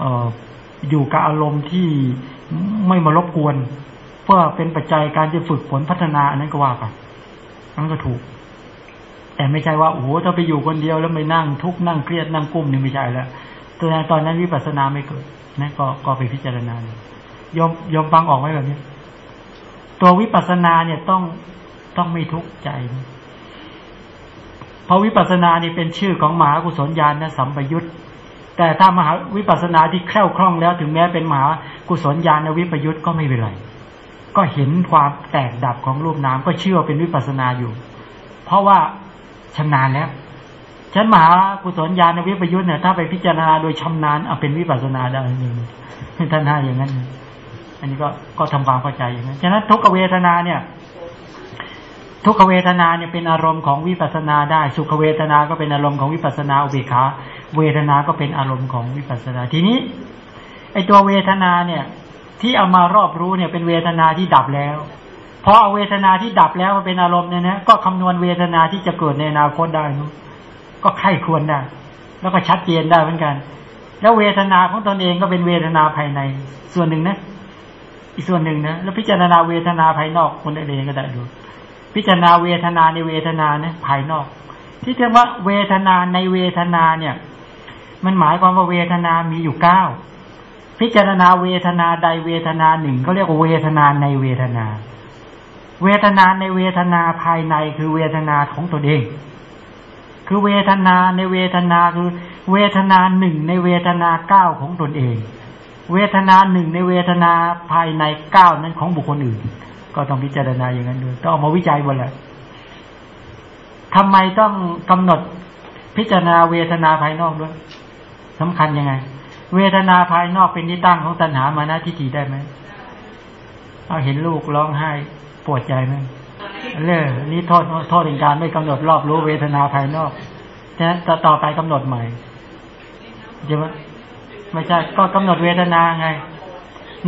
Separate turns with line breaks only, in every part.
เอออยู่กับอารมณ์ที่ไม่มารบกวน เพื่อเป็นปัจจัยการจะฝึกฝนพัฒนาอันนั้นก็ว่าไปนั่นก็ถูก แต่ไม่ใช่ว่าโอ้โหถ้าไปอยู่คนเดียวแล้วไม่นั่งทุกข์นั่งเครียดนั่งกุ้มนี่ไม่ใช่แล้วตัวนั้นตอนนั้นวิปัสสนาไม่เกิดนะก็ก็ไปพิจารณายอมยอมฟังออกไหมแบบนี้ ตัววิปัสสนาเนี่ยต้องต้องไม่ทุกข์ใจเพราะวิปัสสนานี่เป็นชื่อของมหากุศลญาณนะสัมปยุต แต่ถ้ามหาวิปัสสนาที่แคล่วคล่องแล้วถึงแม้เป็นมหากุศลญาณวิปยุตก็ไม่เป็นไร ก็เห็นความแตกดับของรูปนามก็เชื่อเป็นวิปัสสนาอยู่ เพราะว่าชำนาญแล้วฉันมหากุศลญาณวิปยุทธ์เนี่ยถ้าไปพิจารณาโดยชำนาญเอาเป็นวิปัสสนาได้หนึ่งท่านให้อย่างนั้น อันนี้ก็ก็ทำความเข้าใจอย่างนั้นฉะนั้นทุกเวทนาเนี่ย ทุกเวทนาเนี่ยเป็นอารมณ์ของวิปัสนาได้ สุขเวทนาก็เป็นอารมณ์ของวิปัสนาอุเบกขาเวทนาก็เป็นอารมณ์ของวิปัสนาทีนี้ไอตัวเวทนาเนี่ยที่เอามารอบรู้เนี่ยเป็นเวทนาที่ดับแล้วเพราะเอาเวทนาที่ดับแล้วมาเป็นอารมณ์เนี่ยนะก็คำนวณเวทนาที่จะเกิดในอนาคตได้นะก็ไข้ควรได้แล้วก็ชัดเจนได้เหมือนกัน แล้วเวทนาของตนเองก็เป็นเวทนาภายใน ส่วนหนึ่งนะ อีกส่วนหนึ่งนะแล้วพิจารณาเวทนาภายนอกคนเองก็ได้ดู พิจารณาเวทนาในเวทนานะภายนอก ที่เรียกว่าเวทนาในเวทนาเนี่ย มันหมายความว่าเวทนามีอยู่เก้าพิจารณาเวทนาใดเวทนาหนึ่งเขาเรียกว่าเวทนาในเวทนา เวทนาในเวทนาภายในคือเวทนาของตนเอง คือเวทนาในเวทนาคือเวทนาหนึ่งในเวทนาเก้าของตนเอง เวทนาหนึ่งในเวทนาภายในเก้านั้นของบุคคลอื่น ก็ต้องพิจารณาอย่างนั้นด้วยต้องมาวิจัยหมดเลยทำไมต้องกำหนดพิจารณาเวทนาภายนอกด้วยสำคัญยังไง เวทนาภายนอกเป็นที่ตั้งของตัณหามานะทิฏฐิได้ไหมเอาเห็นลูกร้องไห้ปวดใจไหมเรื่องนี้โทษโทษในการไม่กำหนดรอบรู้เวทนาภายนอกนะต่ต่อไปกำหนดใหม่ใช่ไหมไม่ใช่ก็กำหนดเวทนาไง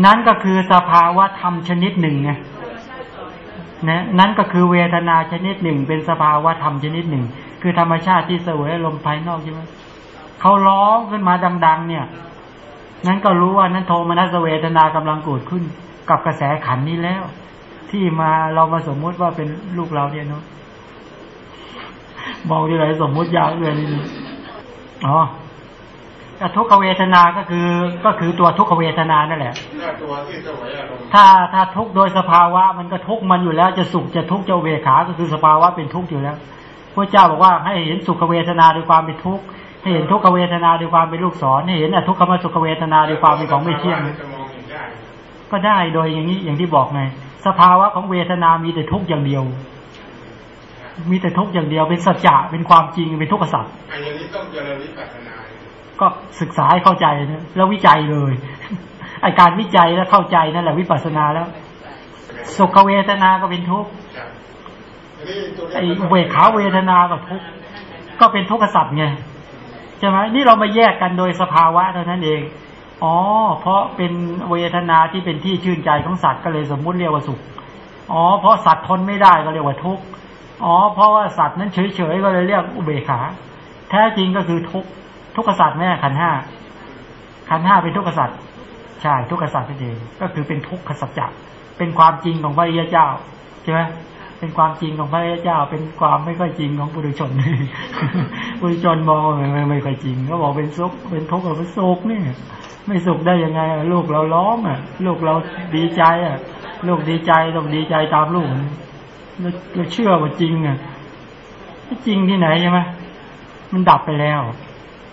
นั้นก็คือสภาวะธรรมชนิดหนึ่งไง นะนั้นก็คือเวทนาชนิดหนึ่ง เป็นสภาวะธรรมชนิดหนึ่ง คือธรรมชาติที่เสวยลมภายนอกใช่ไหมเขาร้องขึ้นมาดัง ๆ เนี่ย นั้นก็รู้ว่านั้นโทมนัสเวทนากำลังเกิดขึ้น กับกระแสขันนี้แล้ว ที่มาเรามาสมมุติว่าเป็นลูกเราเนี่ยเนาะมองที่ไรสมมุติยากเลยนี่อ๋อ ทุกขเวทนา ก็คือ ก็คือตัวทุกขเวทนานั่นแหละตัวที่สวยอารมณ์ถ้าถ้าทุกโดยสภาวะมันก็ทุกมันอยู่แล้ว จะสุขจะทุกข์จะเวขา ก็คือสภาวะเป็นทุกข์อยู่แล้วพระเจ้าบอกว่าให้เห็นสุขเวทนาด้วยความเป็นทุกข์ให้เห็นทุกขเวทนาด้วยความเป็นลูกศรให้เห็นอทุกขมสุขเวทนาด้วยความเป็นของไม่เที่ยงก็ได้โดยอย่างนี้อย่างที่บอกไงสภาวะของเวทนามีแต่ทุกอย่างเดียว มีแต่ทุกอย่างเดียวเป็นสัจจะเป็นความจริงเป็นทุกขสัจอันนี้ต้องเจริญวิปัสสนา ก็ศึกษาให้เข้าใจนะแล้ววิจัยเลยไอการวิจัยแล้วเข้าใจนั่นแหละวิปัสสนาแล้ว สุขเวทนาก็เป็นทุกข์ไอเวขาเวทนาก็ทุกข์ก็เป็นทุกขสัจไงใช่ไหมนี่เรามาแยกกันโดยสภาวะเท่านั้นเองอ๋อ เพราะเป็นเวทนาที่เป็นที่ชื่นใจของสัตว์ก็เลยสมมุติเรียกว่าสุข อ๋อ เพราะสัตว์ทนไม่ได้ก็เรียกว่าทุกข์ อ๋อ เพราะว่าสัตว์นั้นเฉยๆก็เลยเรียกอุเบกขา แท้จริงก็คือทุก ทุกขสัตว์แม่ขันห้าขันห้าเป็นทุกขสัตว์ใช่ทุกขสัตว์นั่นเองก็คือเป็นทุกขสัจจะเป็นความจริงของพระริยเจ้าใช่ไหมเป็นความจริงของพระริยเจ้า เป็นความไม่ค่อยจริงของบุรุชนบุรุชนมองไม่ไม่ค่อยจริงเขาบอกเป็นสุขเป็นทุกข์เป็นสุขนี่ไม่สุขได้ยังไงลูกเราร้องอะ ลูกเราดีใจอะ ลูกดีใจต้องดีใจตามลูกเราเชื่อว่าจริงอะจริงที่ไหนใช่ไหมมันดับไปแล้ว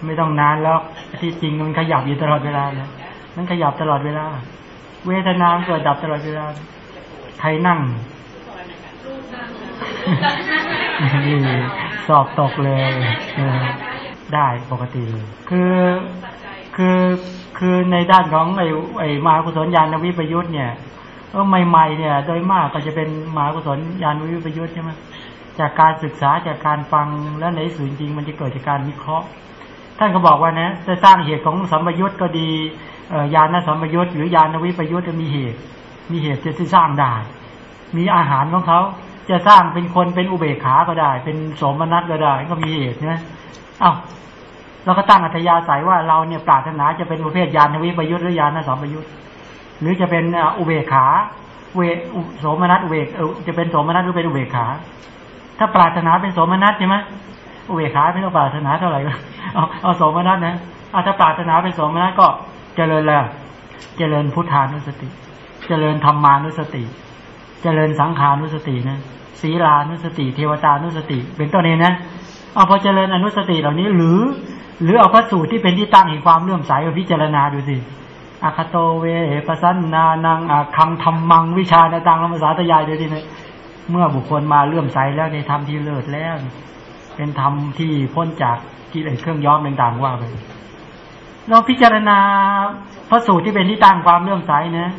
ไม่ต้องนานแล้วที่จริงมันขยับอยู่ตลอดเวลาเลยมันขยับตลอดเวลา เวทนาเกิดดับตลอดเวลา ใครนั่งสอบตกเลยได้ปกติ คือคือคือในด้านของไอ้ไอ้มากุศลญาณวิปยุทธ์เนี่ยเออใหม่ๆเนี่ย โดยมากก็จะเป็นมากุศลญาณวิปยุทธ์ใช่ไหมจากการศึกษาจากการฟังแล้วในส่วนจริงมันจะเกิดจากการวิเคราะห์ ท่านก็บอกว่านะจะสร้างเหตุของสัมปยุทธ์ก็ดีญาณสัมปยุทธ์หรือญาณวิปยุทธ์จะมีเหตุ มีเหตุจะที่สร้างได้ มีอาหารของเขาจะสร้างเป็นคนเป็นอุเบกขาก็ได้ เป็นสมนัตก็ได้ ก็มีเหตุนะเอ้าเราก็ตั้งอัธยาศัยว่าเราเนี่ยปรารถนาจะเป็นประเภทญาณวิปยุทธหรือญาณสัมปยุทธหรือจะเป็นอุเบกขาเวโสมนัสอุเบกจะเป็นโสมนัสหรือเป็นอุเบกขา ถ้าปรารถนาเป็นโสมนัสใช่ไหม อุเบกขาไม่ต้องปรารถนาเท่าไหร่เอาเอาโสมนัสนะอาถ้าปรารถนาเป็นโสมนัสก็เจริญแล้วเจริญพุทธานุสติ เจริญธรรมานุสติ เจริญสังขานุสตินะศีลานุสติ เทวตานุสติ เป็นต้นนี้นะเอาพอเจริญอนุสติเหล่านี้หรือ หรือเอาพระสูตรที่เป็นที่ตั้งแห่งความเลื่อมใสมาพิจารณาดูสิอาคาโตเวปสันนานังอาคังธรรมังวิชาในตังรรมสาธยายดูสินะเมื่อบุคคลมาเลื่อมใสแล้วในธรรมที่เลิศแล้ว เป็นธรรมที่พ้นจากกิเลสเครื่องย้อมต่างๆว่าไปเราพิจารณาพระสูตรที่เป็นที่ตั้งความเลื่อมใสนะ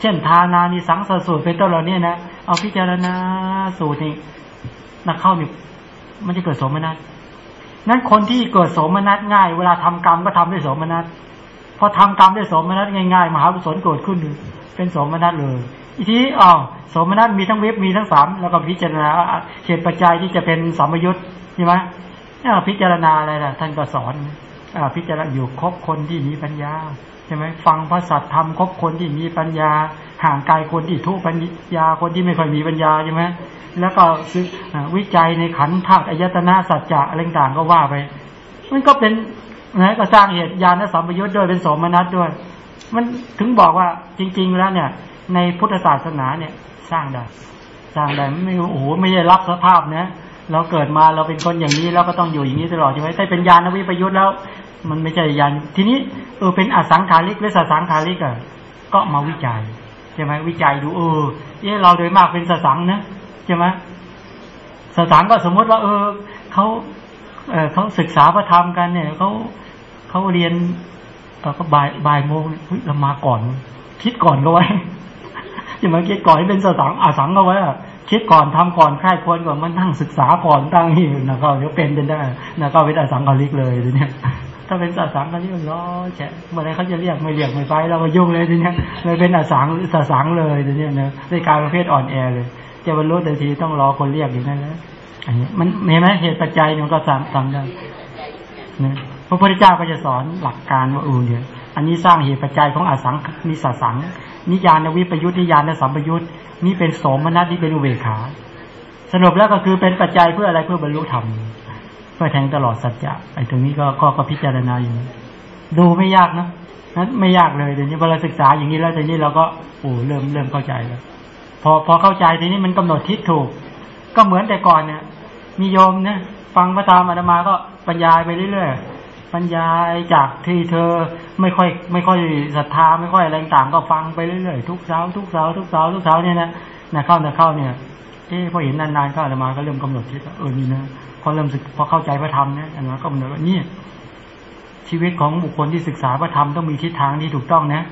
เช่นทานานิสังสสูตรเป็นต้นเหล่านี้นะเอาพิจารณาสูตรนี่นักเข้านี่มันจะเกิดสมนัตนั้นคนที่เกิดสมนัตง่าย เวลาทำกรรมก็ทำด้วยสมนัตพอทำกรรมด้วยสมนัตง่ายๆมหาบุศลเกิดขึ้นเป็นสมนัตเลยอีทีอ๋อสมนัตมีทั้งเว็บมีทั้งสามแล้วก็พิจารณาเหตุปัจจัยที่จะเป็นสมยุทธ์ ใช่ไหมพิจารณาอะไรล่ะ ท่านก็สอนพิจารณาอยู่ครบคนที่มีปัญญาใช่ไหมฟังพระสัตธรรมครบคนที่มีปัญญา ห่างไกลคนที่ทุปัญญาคนที่ไม่ค่อยมีปัญญาใช่ไหมแล้วก็วิจัยในขันธ์ธาตุอายตนะสัจจะอะไรต่างก็ว่าไปมันก็เป็นนะก็สร้างเหตุญาณสัมปยุทธ์ด้วยเป็นสมนัตด้วย มันถึงบอกว่าจริง ๆ แล้วเนี่ย ในพุทธศาสนาเนี่ย สร้างได้สร้างได้ไม่โอ้โหไม่ได้รับสภาพนะ เราเกิดมาเราเป็นคนอย่างนี้เราก็ต้องอยู่อย่างนี้ตลอดใช่ไหมแต่เป็นญาณวิปยุทธ์แล้ว มันไม่ใช่ญาณทีนี้เออเป็นอสังขาริกหรือสสังขาริกอะก็มาวิจัยใช่ไหมวิจัยดูเออเออเราโดยมากเป็นสสังนะใช่ไหมสสังก็สมมติว่า เออเขาเออเขาศึกษาพระธรรมกันเนี่ยเขาเขาเรียนเออก็บ่ายบ่ายโมงเรามาก่อน คิดก่อนก็ไว้ใช่ไหมคิดก่อนให้เป็นสสังอาสังก็ไว้อะ คิดก่อนทำก่อนค่ายควรก่อนมันนั่งศึกษาก่อนตั้งหิวนะก็เดี๋ยวเป็นเป็นได้นะก็เป็นอสังกาลิกเลยทีเนี้ยถ้าเป็นสสังกาลิกล้อแฉะเมื่อไรเขาจะเรียกไม่เรียกไม่ไปเราก็ยุ่งเลยทีเนี้ยเลยเป็นอสังสสังเลยทีเนี้ยนะในการประเภทอ่อนแอเลย จะบรรลุแต่ทีต้องรอคนเรียกอยู่นั่นแหละอันนี้มันเห็นไหมเหตุปัจจัยมันก็สามทำได้นะพระพุทธเจ้าก็จะสอนหลักการว่าอูเนี่ยอันนี้สร้างเหตุปัจจัยของอสังนิสสัง นิยานวิปยุทธนิยานสัมปยุทธนี่เป็นสมนัสนี่เป็นอุเบกขา สรุปแล้วก็คือเป็นปัจจัยเพื่ออะไรเพื่อบรรลุธรรมเพื่อแทงตลอดสัจจะไอ้ตรงนี้ก็ก็พิจารณาอยู่ดูไม่ยากนะนั้นไม่ยากเลยเดี๋ยวนี้พอเราศึกษาอย่างนี้แล้วเดี๋ยวนี้เราก็โอ้เริ่มเริ่มเข้าใจแล้ว พอพอเข้าใจทีนี้มันกำหนดทิศถูก ก็เหมือนแต่ก่อนเนี่ยมีโยมเนี่ยฟังพระธรรมอาตมาก็บรรยาไปเรื่อยๆ บรรยาจากที่เธอไม่ค่อยไม่ค่อยศรัทธาไม่ค่อยอะไรต่างก็ฟังไปเรื่อยๆทุกเช้าทุกเช้าทุกเช้าทุกเช้าเนี่ยนะนะเข้านะเข้าเนี่ยเอ๊พอเห็นนานๆเข้าอาตมาก็เริ่มกำหนดทิศเออนี่นะพอเริ่มศึกพอเข้าใจพระธรรมเนี่ยอามาก็กำหนดว่านี่ชีวิตของบุคคลที่ศึกษาพระธรรมต้องมีทิศทางที่ถูกต้องนะ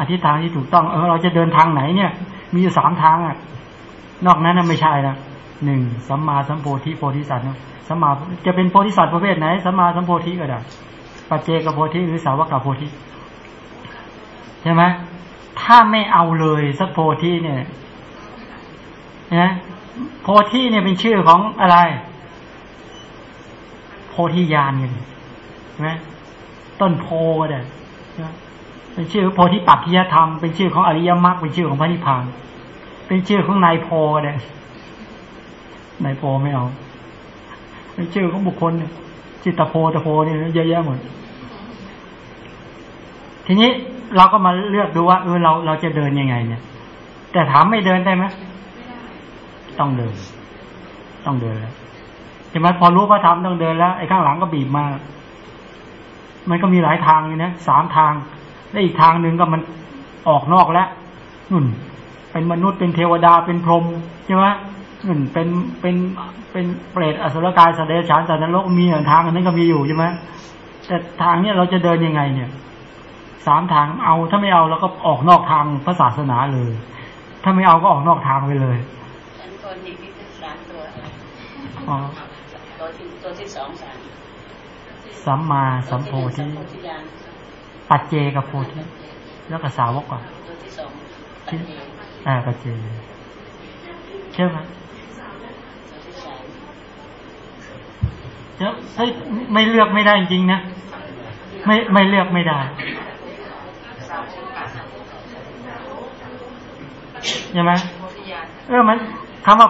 อธิษฐานที่ถูกต้องเออเราจะเดินทางไหนเนี่ย มีอยู่สามทางอะ นอกนั้นไม่ใช่ละหนึ่งสัมมาสัมโพธิโพธิสัตว์ สมาจะเป็นโพธิสัตว์ประเภทไหนสมาสัมโพธิก็ได้ปัจเจกโพธิหรือสาวกโพธิใช่ไหมถ้าไม่เอาเลยสักโพธิเนี่ยนะโพธิเนี่ยเป็นชื่อของอะไร โพธิญาณเนี่ยใช่ไหมต้นโพก็ได้เป็นชื่อโพธิปักขิยธรรมเป็นชื่อของอริยมรรคเป็นชื่อของพระนิพพาน เป็นชื่อของนายโพก็ได้นายโพไม่เอา ชื่อของบุคคลจิตโพตโพนี่เยอะแยะหมด ทีนี้เราก็มาเลือกดูว่าเออเราเราจะเดินยังไง เนี่ย แต่ถามไม่เดินได้ไหมต้องเดิน ต้องเดินแล้วใช่ไหมพอรู้พระธรรมต้องเดินแล้วไอ้ข้างหลังก็บีบมามันก็มีหลายทางอยู่นะสามทาง และอีกทางหนึ่งก็มันออกนอกแล้วนุ่น เป็นมนุษย์เป็นเทวดาเป็นพรหมใช่ไหม เป็นเป็นเป็นเปรตอสุรกายสเดชานสัตว์นรกมีทางอันนั้นก็มีอยู่ใช่ไหมแต่ทางเนี้ยเราจะเดินยังไงเนี่ยสามทางเอาถ้าไม่เอาเราก็ออกนอกทางพระศาสนาเลย ถ้าไม่เอาก็ออกนอกทางไปเลย
ฉันคนอีกที่สามตัวตัวที่ตัวที่สองสาม
สัมมาสัมโพธิปัจเจกับโพธิแล้วก็สาวกก่อนตัวที่สองอ่าปัจเจเชื่อไหม จะเฮ้ยไม่เลือกไม่ได้จริงนะ ไม่ไม่เลือกไม่ได้ใช่ไหมเออมันคำว่า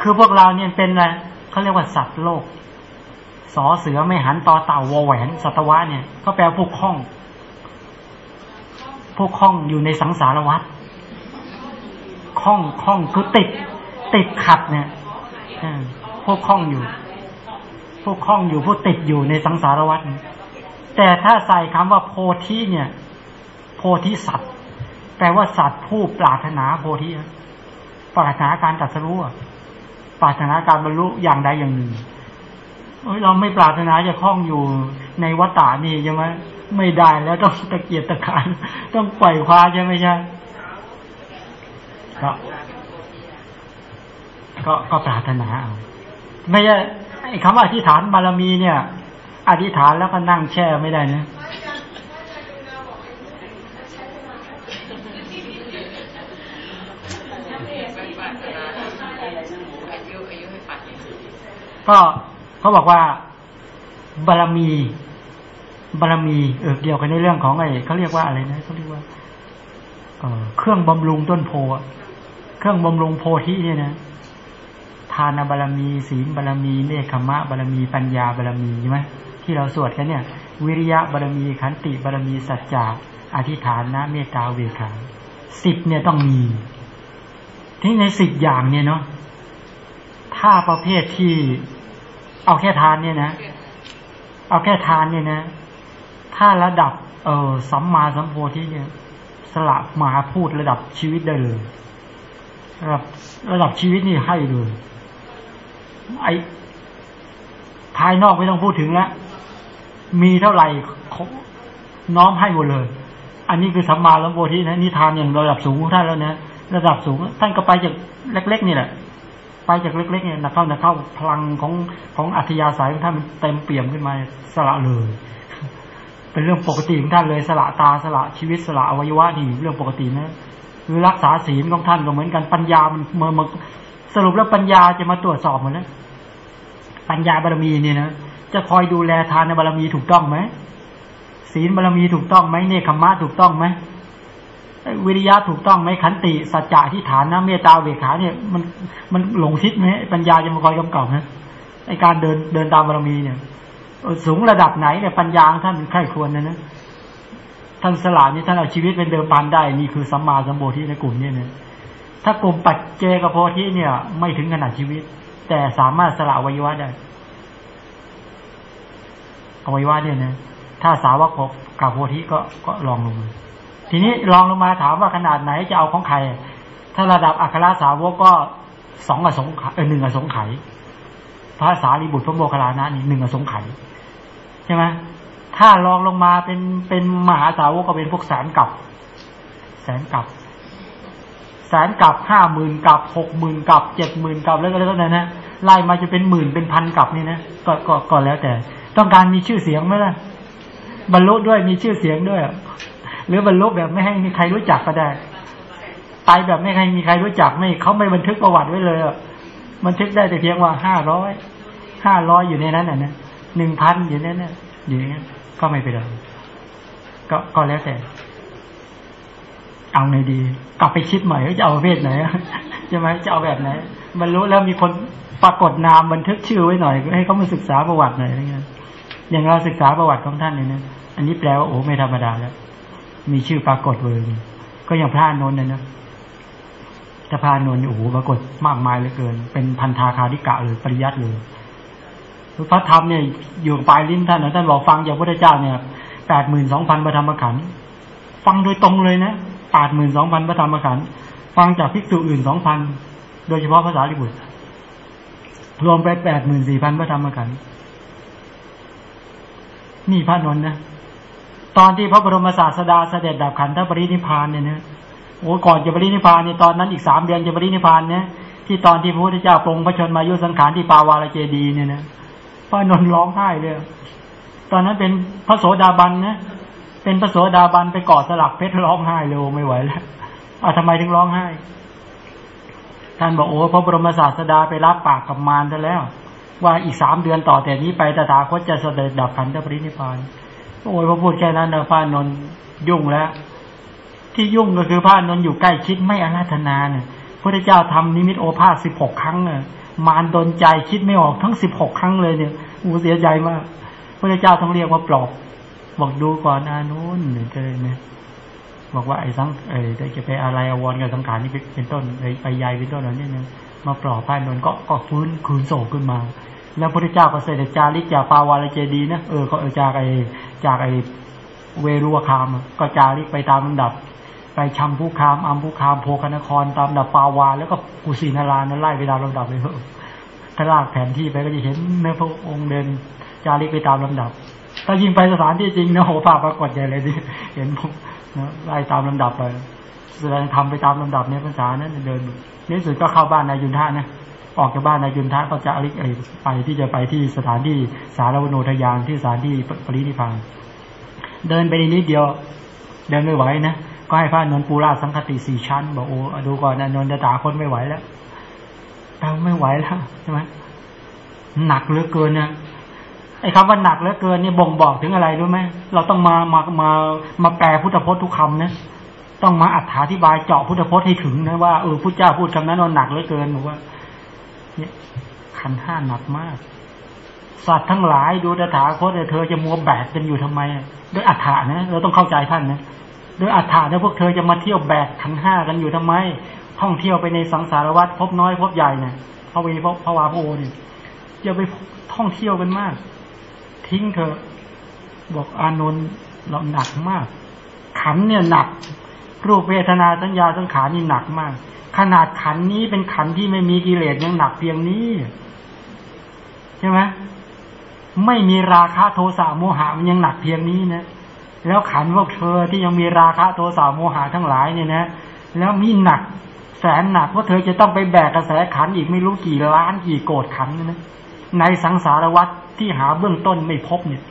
คือพวกเราเนี่ยเป็นอะไรเขาเรียกว่าสัตว์โลกสอเสือไม่หันต่อเต่าวอแหวนสัตวะเนี่ยก็แปลพวกข้อง พวกข้องอยู่ในสังสารวัฏข้องข้องคือติด ติดขัดเนี่ยพวกข้องอยู่ พวกข้องอยู่พวกติดอยู่ในสังสารวัฏแต่ถ้าใส่คำว่าโพธิเนี่ย โพธิสัตว์แปลว่าสัตว์ผู้ปรารถนาโพธิปรารถนาการตัดสู้ปรารถนาการบรรลุอย่างใดอย่างหนึ่งเราไม่ปรารถนาจะคล้องอยู่ในวัฏฏานี่ใช่ไหมไม่ได้แล้วต้องตะเกียบตะขานต้องปล่อยคว้าใช่ไหมใช่ก็ก็ปรารถนาเอาไม่ใช่ ไอ้คำว่าอธิษฐานบารมีเนี่ย อธิษฐานแล้วก็นั่งแช่ไม่ได้นะก็เขาบอกว่าบารมี บารมีเออเกี่ยวกันในเรื่องของไอ้เขาเรียกว่าอะไรนะเขาเรียกว่าเออเครื่องบำรุงต้นโพเครื่องบำรุงโพธิเนี่ยนะานบารมี ศีลบารมีเนคขมะบารมี ปัญญาบารมีใช่ไหมที่เราสวดกันเนี่ย วิริยะบารมีขันติบารมีสัจจะอธิษฐานนะเมตตาเวขาสิบเนี่ยต้องมี ที่ในสิบอย่างเนี่ยเนาะถ้าประเภทที่เอาแค่ทานเนี่ยนะ เอาแค่ทานเนี่ยนะ ถ้าระดับ เออสัมมาสัมโพธิเนี่ย สละมาพูดระดับชีวิตได้เลยระดับระดับชีวิตนี่ให้เลย ไอภายนอกไม่ต้องพูดถึงแล้วมีเท่าไหร่น้อมให้หมดเลย อันนี้คือสัมมาสัมโพธินะนิทานอย่างระดับสูงท่านแล้วนะระดับสูงท่านก็ไปจากเล็ก ๆ นี่แหละ ไปจากเล็ก ๆ เนี่ยนักเข้านักเข้าพลังของของอัธยาศัยของท่านมันเต็มเปี่ยมขึ้นมาสละเลย เป็นเรื่องปกติของท่านเลยสละตาสละชีวิตสละอวัยวะนี่เรื่องปกตินะหรือรักษาศีลของท่านก็เหมือนกันปัญญามันเมื่อมา สรุปแล้วปัญญาจะมาตรวจสอบหมดแล้วปัญญาบารมีเนี่ยนะจะคอยดูแลทานบารมีถูกต้องไหมศีลบารมีถูกต้องไหมเนคขมะถูกต้องไหมวิริยะถูกต้องไหมขันติสัจจะที่ฐานนะเมตตาเวขาเนี่ยมันมันหลงทิศไหมปัญญาจะมาคอยกำกับนะในการเดินเดินตามบารมีเนี่ยสูงระดับไหนเนี่ยปัญญาท่านใครควรนะนะท่านสละนี่ท่านเอาชีวิตเป็นเดิมพันได้นี่คือสัมมาสัมโพธิในกลุ่มนี้นะ ถ้ากลุ่มปัจเจกโพธิเนี่ย ไม่ถึงขนาดชีวิต แต่สามารถสละวิวะได้อวัยวะเนี่ยนะถ้าสาวกกับโพธิก็ก็ลองลงมาทีนี้ลองลงมาถามว่าขนาดไหนจะเอาของใคร ถ้าระดับอัครสาวกก็สองอสงไขเออหนึ่งอสงไขยพระสารีบุตรพระโมคคัลลานะนี่หนึ่งอสงไขยใช่ไหมถ้าลองลงมาเป็นเป็นมหาสาวกก็เป็นพวกแสนกับ แสนกับ แสนกับห้าหมื่นกับหกหมื่นกับเจ็ดหมื่นกับแล้วก็แล้วนั้นนะไล่มาจะเป็นหมื่นเป็นพันกับนี่นะก็ก็ก็แล้วแต่ ต้องการมีชื่อเสียงไหมล่ะ บรรลุด้วยมีชื่อเสียงด้วย หรือบรรลุแบบไม่ให้มีใครรู้จักก็ได้ตายแบบไม่ให้มีใครรู้จักไม่เขาไม่บันทึกประวัติไว้เลยบันทึกได้แต่เพียงว่าห้าร้อยห้าร้อยอยู่ในนั้นน่ะนะหนึ่งพันอยู่ในนั้นอยู่อย่างนี้ก็ไม่เป็นไรก็ก็แล้วแต่ เอาไงดี กลับไปคิดใหม่ว่าจะเอาเพศไหนใช่ไหมจะเอาแบบไหนบรรลุแล้วมีคนปรากฏนามบันทึกชื่อไว้หน่อย ให้เขามาศึกษาประวัติหน่อยอะไรเงี้ยอย่างเราศึกษาประวัติของท่านเนี่ยนะอันนี้แปลว่าโอ้ไม่ธรรมดาแล้ว มีชื่อปรากฏเลยก็อย่างพระนนท์นะนะถ้าพระนนท์โอ้โหปรากฏมากมายเหลือเกิน เป็นพันธาคาธิกะเลยปริยัติเลยพระธรรมเนี่ยอยู่ปลายลิ้นท่านนะท่านบอกฟังจากพระเจ้าเนี่ยแปดหมื่นสองพันพระธรรมขันธ์ฟังโดยตรงเลยนะ แปดหมื่นสองพันพระธรรมขันธ์ฟังจากภิกษุอื่นสองพันโดยเฉพาะภาษาลิบุตรรวมไปแปดหมื่นสี่พันพระธรรมขันธ์นี่พระนนท์นะ ตอนที่พระบรมศาสดาเสด็จดับขันธปรินิพานเนี่ยนะโอ้ก่อนจะปรินิพานเนี่ยตอนนั้นอีกสามเดือนจะปรินิพานเนี่ยที่ตอนที่พระพุทธเจ้าปรงพระชนมายุสังขารที่ปาวาลเจดีเนี่ยนะพระนนร้องไห้เลย ตอนนั้นเป็นพระโสดาบันนะ เป็นพระโสดาบันไปกอดสลักเพชรร้องไห้เลยไม่ไหวแล้วอะทำไมถึงร้องไห้ ท่านบอกโอ้พระบรมศาสดาไปรับปากกับมารซะแล้ว ว่าอีกสามเดือนต่อแต่นี้ไปตถาคตจะเสด็จดับขันธปรินิพานโอ้ยพอพูดแค่นั้นนะพระนนท์ยุ่งแล้ว ที่ยุ่งก็คือพระนนท์อยู่ใกล้ชิดไม่อาราธนาเนี่ยพระเจ้าทำนิมิตโอภาสสิบหกครั้งเนี่ยมารดนใจคิดไม่ออกทั้งสิบหกครั้งเลยเนี่ยอูเสียใจมากพระเจ้าต้องเรียกว่าปลอบ บอกดูก่อนอานุนเนี่ยเลยเนี่ยบอกว่าไอ้สังเอ้จะไปอะไรอววรกับสังขารนี่เป็นต้นไปใหญ่เป็นต้นอะไรเนี่ยมาปลอบพระนนท์ก็ก็ฟื้นคืนโศกขึ้นมา แล้วพระเจ้าก็เสด็จจาริกจากปาวาลเจดีนะเออเออจากไอจากไอเวรุวคาม ก็จาริกไปตามลำดับ ไปชัมผู้คามอัมผู้คามโพคนคร ตามดับปาวา แล้วก็กุสินารานั้นไล่ไปตามลำดับเลยเถอะถ้าลากแผนที่ไปก็จะเห็นเนื้อพระองค์เดินจาริกไปตามลำดับ ถ้ายิงไปสถานที่จริงนะโหภาพปรากฏใหญ่เลยดิเห็นผมไล่ตามลำดับไปแสดงทำไปตามลำดับในภาษานั้นเดินในสุดก็เข้าบ้านนายยุนทะนะออกจากบ้านนายยุนทะก็จะอริกไปที่จะไปที่สถานที่สารวโนทยานที่สถานที่ปรินิพาน เดินไปนิดเดียว เดินไม่ไหวนะก็ให้พระนนปูราสังคติสี่ชั้น บอกโอ้ดูก่อนนะนนจะตาคนไม่ไหวแล้วเราไม่ไหวแล้วใช่ไหมหนักเหลือเกินนะ ไอ้คำว่าหนักเหลือเกินนี่บ่งบอกถึงอะไรรู้ไหมเราต้องมามามามาแปลพุทธพจน์ทุกคำนะต้องมาอธิบายเจาะพุทธพจน์ให้ถึงนะว่าเออพุทธเจ้าพูดคำนั้นว่าหนักเหลือเกินบอกว่า เนี่ยขันห้าหนักมากสัตว์ทั้งหลายดูตถาคตเธอจะมัวแบกกันอยู่ทำไมด้วยอัฏฐานะเราต้องเข้าใจท่านนะด้วยอัฏฐานี่ยพวกเธอจะมาเที่ยวแบกขันห้ากันอยู่ทำไมท่องเที่ยวไปในสังสารวัฏพบน้อยพบใหญ่เนี่ยพระวีพระวาโพเนี่ยอย่าไปท่องเที่ยวกันมาก ทิ้งเถอะบอกอานนท์เราหนักมาก ขันเนี่ยหนัก รูปเวทนาสัญญาสังขารนี่หนักมาก ขนาดขันนี้เป็นขันที่ไม่มีกิเลสยังหนักเพียงนี้ใช่ไหมไม่มีราคะโทสะโมหะมันยังหนักเพียงนี้นะแล้วขันพวกเธอที่ยังมีราคะโทสะโมหะทั้งหลายเนี่ยนะแล้วมีหนักแสนหนักว่าเธอจะต้องไปแบกกระแสขันอีกไม่รู้กี่ล้านกี่โกดขันนะ ในสังสารวัฏที่หาเบื้องต้นไม่พบเนี่ย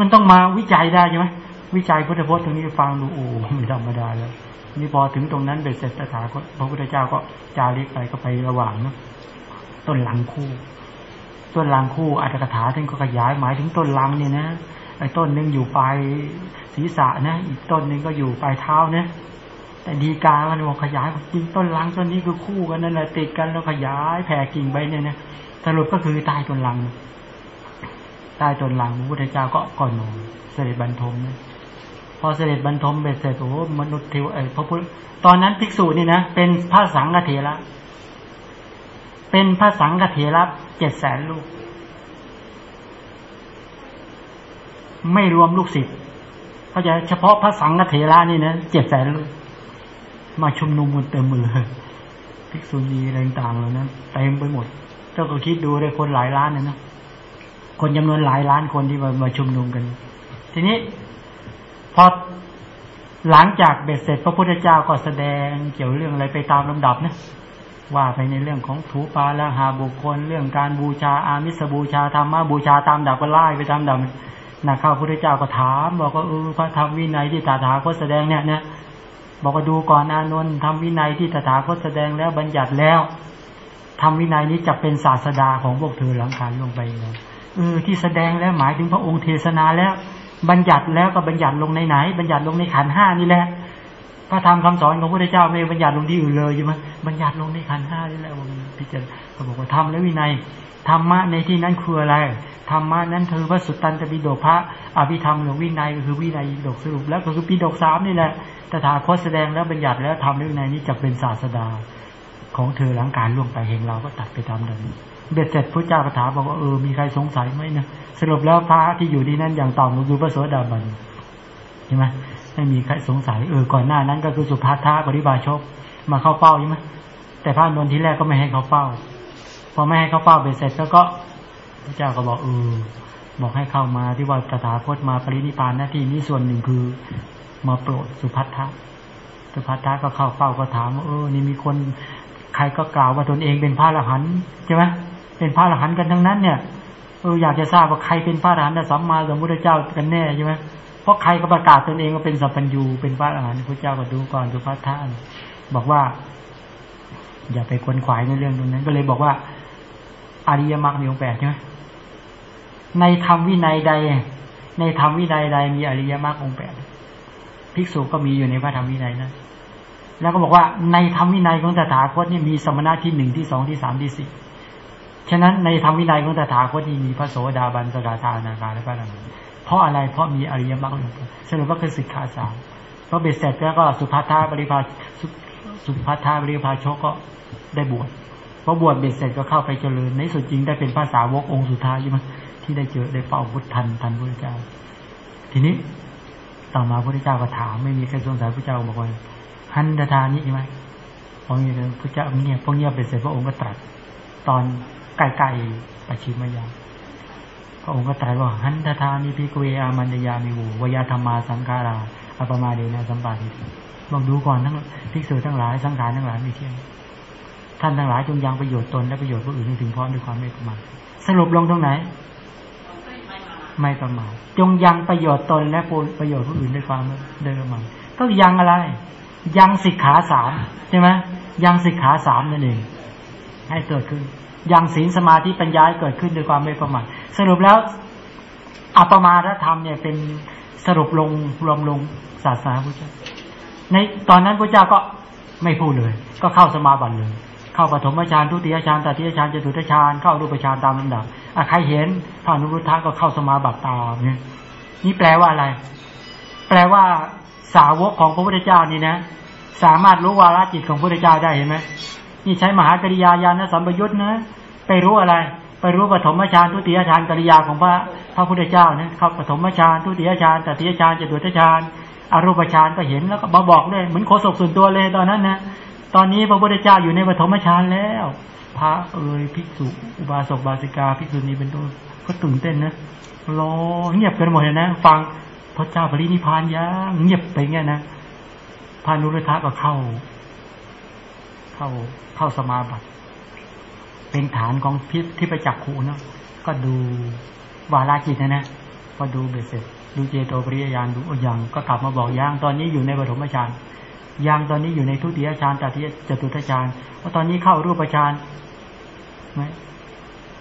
มันต้องมาวิจัยได้ใช่ไหมวิจัยพุทธพจน์ตรงนี้ฟังดูโอ้ไม่ธรรมดาแล้วนี่พอถึงตรงนั้นเบ็ดเสร็จตถาคตพระพุทธเจ้าก็จาริกไปก็ไประหว่างนะต้นหลังคู่ ต้นลังคู่อัตถกถาท่านก็ขยายหมายถึงต้นลังเนี่ยนะไอ้ต้นหนึ่งอยู่ปลายศีรษะนะ อีกต้นหนึ่งก็อยู่ปลายเท้านะ แต่ดีกามันบอกขยายจริงต้นลังต้นนี้คือคู่กันนั่นแหละติดกันแล้วขยายแผ่กิ่งไปเนี่ยนะสรุปก็คือใต้ต้นลังใต้ต้นลังพระพุทธเจ้าก็ก่อนนอนเสด็จบรรทมนะพอเสด็จบรรทมเบ็ดเสร็จโอ้มนุษย์เทวไอพระพุทธตอนนั้นภิกษุนี่นะเป็นพระสังฆเถระเป็นพระสังฆเถระเจ็ดแสนลูก ไม่รวมลูกศิษย์เขาจะเฉพาะพระสังฆเถระนี่นะเจ็ดแสนลูก มาชุมนุมกันเต็มมือภิกษุณีอะไรต่างๆเหล่านั้นเต็มไปหมดเจ้าก็คิดดูเลยคนหลายล้านนะนะคนจำนวนหลายล้านคนที่มามาชุมนุมกัน ทีนี้พอหลังจากเบ็ดเสร็จพระพุทธเจ้าก็แสดงเกี่ยวเรื่องอะไรไปตามลำดับนะว่าไปในเรื่องของถูปาละหาบุคคล เรื่องการบูชาอามิสบูชาธรรมะบูชาตามดับก็ไล่ไปตามดับนะข้าพุทธเจ้าก็ถามบอกว่าเออพระธรรมวินัยที่ตถาคตแสดงเนี่ยเนี่ย บอกว่าดูก่อนอานนท์ทำวินัยที่ตถาคตแสดงแล้วบัญญัติแล้วทำวินัยนี้จะเป็นศาสดาของพวกเธอหลังการลงไปเลยเออที่แสดงแล้วหมายถึงพระองค์เทศนาแล้ว บัญญัติแล้วก็บัญญัติลงในไหน บัญญัติลงในขันห้านี่แหละพระธรรมคาสอนของพระพุทธเจ้าไม่บัญญัติลงที่อื่นเลยใช่ไหมบัญญัติลงในขันห้านี่แหละพิจารณาเขาบอกว่าทำแล้ววินัย ธรรมะในที่นั้นคืออะไรธรรมะนั้นคือพระสุตตันตปิฎกพระอภิธรรมหรือวินัยก็คือวินัยดกสรุปแล้วก็คือปิฎกสามนี่แหละตถาคตแสดงแล้วบัญญัติแล้วทำแล้ววินัยนี้จะเป็นศาสดา ของเธอหลังการล่วงไปเห็นเราก็ตัดไปตามนั้นเบ็ดเสร็จพระเจ้าคาถาบอกว่าเออมีใครสงสัยไหมนี่ยสรุปแล้วพระที่อยู่ที่นั่นอย่างต่ำก็คือพระโสดาบันใช่ไหมไม่มีใครสงสัยเออก่อนหน้านั้นก็คือสุภัทธาปริบาชกมาเข้าเป้าใช่ไหมแต่พระนนทีแรกก็ไม่ให้เขาเป้า พอไม่ให้เขาเป้าเบ็ดเสร็จแล้วก็พระเจ้าก็บอกเออบอกให้เข้ามาที่ว่าตถาคตมาปรินิพานหน้าที่นี้ส่วนหนึ่งคือมาโปรดสุภัทธะสุภัทธะก็เข้าเป้าก็ถามว่าเออ นี่มีคนใครก็กล่าวว่าตนเองเป็นพระอรหันต์ใช่ไหมเป็นพระอรหันต์กันทั้งนั้น เนี่ยเอออยากจะทราบว่าใครเป็นพระอรหันต์สัมมาสัมพุทธเจ้ากันแน่ใช่ไหมเพราะใครก็ประกาศตนเองว่าเป็นสัพพัญญูเป็นพระอรหันต์พระเจ้าก็ดูก่อนสุภัทธะบอกว่า อย่าไปควนขวายในเรื่องตรงนั้น ก็เลยบอกว่า อริยมรรคมีองค์แปดใช่ไหมในธรรมวินัยใด ในธรรมวินัยใดมีอริยมรรคองค์แปดภิกษุก็มีอยู่ในพระธรรมวินัยนะแล้วก็บอกว่าในธรรมวินัยของตถาคตนี่มีสมณะที่หนึ่งที่สองที่สามที่สี่ฉะนั้นในธรรมวินัยของตถาคตนี่มีพระโสดาบันสกาธานาคาและพระอรหันต์เพราะอะไรเพราะมีอริยมรรคสรุปว่าคือสิกขาสามเพราะเบ็ดเสร็จแล้วก็สุภัทธาบริพาสุภัทธาบริพาชกก็ได้บวช พอบวชเบ็ดเสร็จก็เข้าไปเจริญ ในสุดจริงได้เป็นภาษาวกองค์สุดท้ายใช่ไหมที่ได้เจอได้เฝ้าพุทธันทันพระเจ้า ทีนี้ต่อมาพระเจ้าก็ถามไม่มีใครสงสัยพระเจ้าบอกว่าหันทานี้ใช่ไหมพอเงียบพระเจ้าเงียบพอเงียบเบ็ดเสร็จพระองค์ก็ตรัส ตอนใกล้ๆปัจฉิมยามพระองค์ก็ตรัสว่าหันทานิพิกเวอามันยามิวูวยาธรรมาสังขาราอัปมาเดนะสัมปาทิลองดูก่อนทั้งภิกษุทั้งหลายสังขารทั้งหลายไม่เที่ยง ท่านทั้งหลายจงยังประโยชน์ตนและประโยชน์ผู้อื่นถึงพร้อมด้วยความไม่ประมาทสรุปลงตรงไหน ไม่ประมาทจงยังประโยชน์ตนและประโยชน์ผู้อื่นด้วยความเดิมมันก็ยังอะไร ยังสิกขาสามใช่ไหมยังสิกขาสามนั่นเองให้เกิดขึ้นยังศีลสมาธิปัญญาเกิดขึ้นด้วยความไม่ประมาทสรุปแล้วอัปมาทธรรมเนี่ยเป็นสรุปลงรวมลงศาสนาพุทธเจ้าในตอนนั้นพระเจ้าก็ไม่พูดเลย ก็เข้าสมาบัติเลย เข้าปฐมฌานทุติยฌานตติยฌานจตุตฌานเข้ารูปฌานตามลำดับใครเห็นพระนุรุทธะก็เข้าสมาบัติตามเนี่ยนี่แปลว่าอะไร แปลว่า สาวกของพระพุทธเจ้านี่นะ สามารถรู้วาระจิตของพระพุทธเจ้าได้เห็นไหมนี่ใช้มหากริยาญาณสัมปยุตนะ ไปรู้อะไร ไปรู้ปฐมฌานทุติยฌานกริยาของพระพระพุทธเจ้านะเข้าปฐมฌานทุติยฌานตติยฌานจตุตฌานอรูปฌานก็เห็นแล้วก็บอกเลยเหมือนโคศกส่วนตัวเลยตอนนั้นนะ ตอนนี้พระพุทธเจ้าอยู่ในปฐมฌานแล้ว พระเอ่ยภิกษุอุบาสกบาสิกาภิกษุนี้เป็นต้นก็ตื่นเต้นนะรอเงียบกันหมดเลยนะฟังพระเจ้าปรินิพานยังเงียบไปเงี้ยนะพานุรุทธะก็เข้า เข้าเข้าสมาบัติ เป็นฐานของพิษที่ไปจักขูเนาะก็ดูวาลาจิตนะนะก็ดูเบ็ดเสร็จ ดูเจโตปริยญาณดูอย่างก็กลับมาบอกย่าง ตอนนี้อยู่ในปฐมฌาน ย่างตอนนี้อยู่ในทุติยฌานตติยจตุตฌานว่าตอนนี้เข้ารูปฌานไหม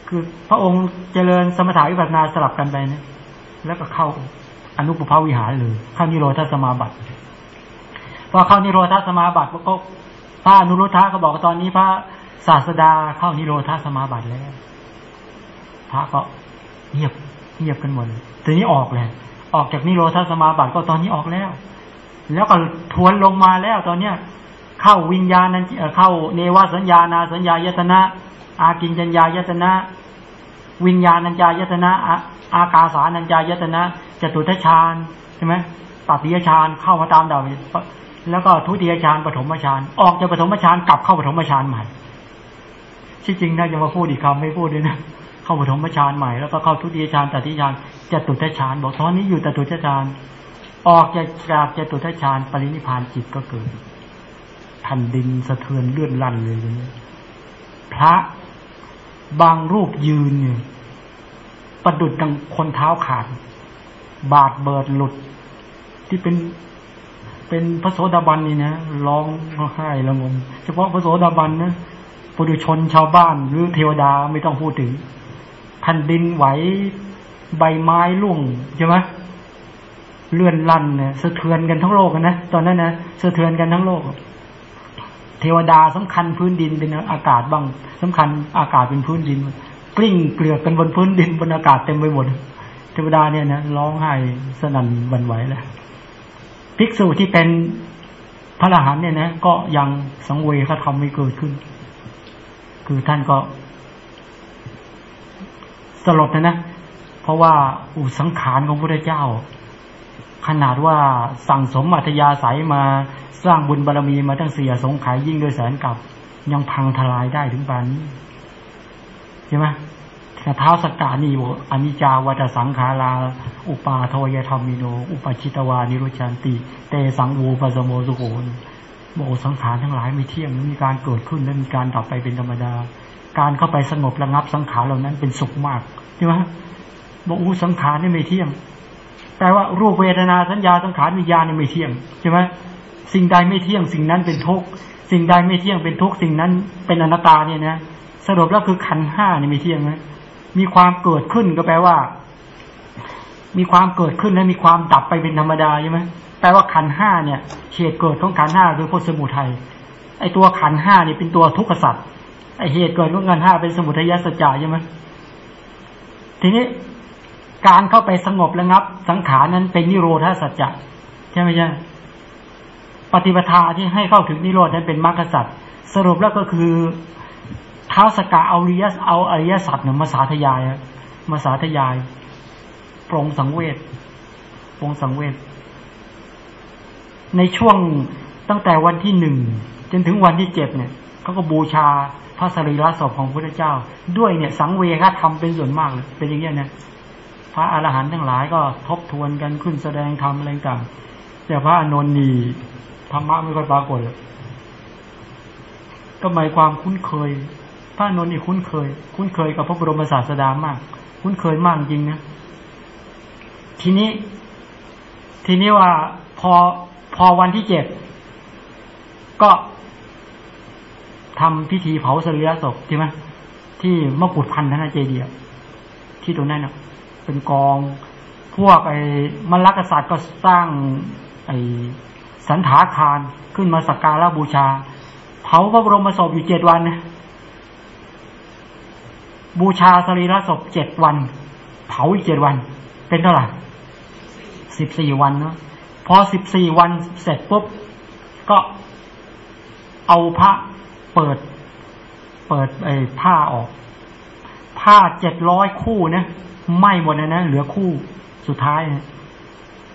คือพระองค์เจริญสมถะวิปัสนาสลับกันไปนะแล้วก็เข้าอนุปภาวิหารเลยเข้านิโรธาสมาบัติพอเข้านิโรธาสมาบัติก็พระอนุรุทธะก็บอกตอนนี้พระศาสดาเข้านิโรธาสมาบัติแล้วพระก็เงียบเงียบกันหมดทีนี้ออกเลยออกจากนิโรธาสมาบัติก็ตอนนี้ออกแล้ว แล้วก็ทวนลงมาแล้วตอนเนี้ยเข้าวิญญาณนั้นเข้าเนวสัญญานาสัญญายตนะ อากินจัญญายตนะ วิญญาณัญญายตนะ อากาสานัญญายตนะจตุทัชฌานใช่ไหมตัติยฌานเข้ามาตามดาวแล้วก็ทุติยฌานปฐมฌานออกจากปฐมฌานกลับเข้าปฐมฌานใหม่ที่จริงน่าจะมาพูดอีกคำไม่พูดเลยนะเข้าปฐมฌานใหม่แล้วก็เข้าทุติยฌานตติยฌานจตุทัชฌานบอกตอนนี้อยู่จตุทัชฌาน ออกจากจากจตุทัชฌานปรินิพานจิตก็เกิดแผ่นดินสะเทือนเลื่อนลั่นเลยอย่างนี้พระบางรูปยืนเนี่ยประดุดดังคนเท้าขาด บาดเบิดหลุด ที่เป็นเป็นพระโสดาบันนี่นะร้องไห้ละงมเฉพาะพระโสดาบันนะปุถุชนชาวบ้านหรือเทวดาไม่ต้องพูดถึงแผ่นดินไหวใบไม้ร่วงใช่ไหม เลื่อนลั่นเนี่ยสะเทือนกันทั้งโลกนะตอนนั้นนะสะเทือนกันทั้งโลก เทวดาสำคัญพื้นดินเป็นอากาศบ้างสำคัญอากาศเป็นพื้นดินกลิ้งเกลือกกันบนพื้นดินบนอากาศเต็มไปหมดเทวดาเนี่ยนะร้องไห้สนั่นบันไหวแล้วภิกษุที่เป็นพระอรหันต์เนี่ยนะก็ยังสังเวชธรรมไม่เกิดขึ้น คือท่านก็สลดนะนะเพราะว่าอุสังขารของพระเจ้า ขนาดว่าสั่งสมอัธยาศัยมาสร้างบุญบารมีมาตั้งสี่อสงไขยยิ่งด้วยแสนกัปยังพังทลายได้ถึงปานนี้ใช่ไหมท้าวสักกะนี่โวอนิจจา วตสังขารา อุปปาทวยธัมมิโน อุปปัชชิตวานิรุชฌันติ เตสังวูปสโมสุโขนโมสังขารทั้งหลายไม่เที่ยงมีการเกิดขึ้นและมีการดับไปเป็นธรรมดา การเข้าไปสงบระงับสังขารเหล่านั้นเป็นสุขมากใช่ไหมบอกอู้สังขารนี่ไม่เที่ยง แต่ว่ารูปเวทนาสัญญาสังขารวิญญาณนี่ไม่เที่ยงใช่ไหมสิ่งใดไม่เที่ยง สิ่งนั้นเป็นทุกข์สิ่งใดไม่เที่ยงเป็นทุกข์สิ่งนั้นเป็นอนัตตาเนี่ยนะสรุปแล้วคือขันห้านี่ไมีเที่ยงไหมมีความเกิดขึ้นก็แปลว่า มีความเกิดขึ้นและมีความดับไปเป็นธรรมดาใช่ไหมแปลว่าขันห้าเนี่ยเหตุเกิดของขันห้าคือพจสมุทัยไอตัวขันห้านี่เป็นตัวทุกขสัตว์ไอเหตุเกิดของขันห้าเป็นสมุทัยสัจจะใช่ไหมทีนี้ การเข้าไปสงบระงับ สังขารนั้นเป็นนิโรธาสัจจะใช่ไหมใช่ปฏิปทาที่ให้เข้าถึงนิโรธนั้นเป็นมรรคสัจสรุปแล้วก็คือท้าสกาเอาริยเอาอริยสัจเนี่ยมาสาธยายมาสาธยายปรงสังเวชปรงสังเวชในช่วงตั้งแต่วันที่หนึ่งจนถึงวันที่เจ็ดเนี่ยเขาก็บูชาพระสรีระศพของพระเจ้า ด้วยเนี่ย สังเวชธรรมเป็นส่วนมากเลยเป็นอย่างนี้นะ พระอรหันต์ทั้งหลายก็ทบทวนกันขึ้นแสดงธรรมอะไรต่างแต่พระอนนท์นี่ธรรมะไม่ค่อยปรากฏเลยก็หมายความคุ้นเคย พระอนนท์นี่คุ้นเคย คุ้นเคยกับพระบรมศาสดามาก คุ้นเคยมากจริงนะทีนี้ ทีนี้ว่าพอพอวันที่เจ็ดก็ทำพิธีเผาสรีระศพใช่ไหมที่มกุฎพันธนาเจดีย์ที่ตรงนั้นเนาะ เป็นกอง พวกไอ้มรรคษัตริย์ก็สร้างไอ้สันถาคารขึ้นมาสักการะบูชา เผาพระบรมศพอยู่เจ็ดวันนะบูชาสรีระศพเจ็ดวัน เผาอีกเจ็ดวัน เป็นเท่าไหร่สิบสี่วันเนาะพอสิบสี่วันเสร็จปุ๊บ ก็เอาพระเปิด เปิดไอ้ผ้าออก ผ้าเจ็ดร้อยคู่นะ ไหม้หมดนะนะเหลือคู่สุดท้ายนะ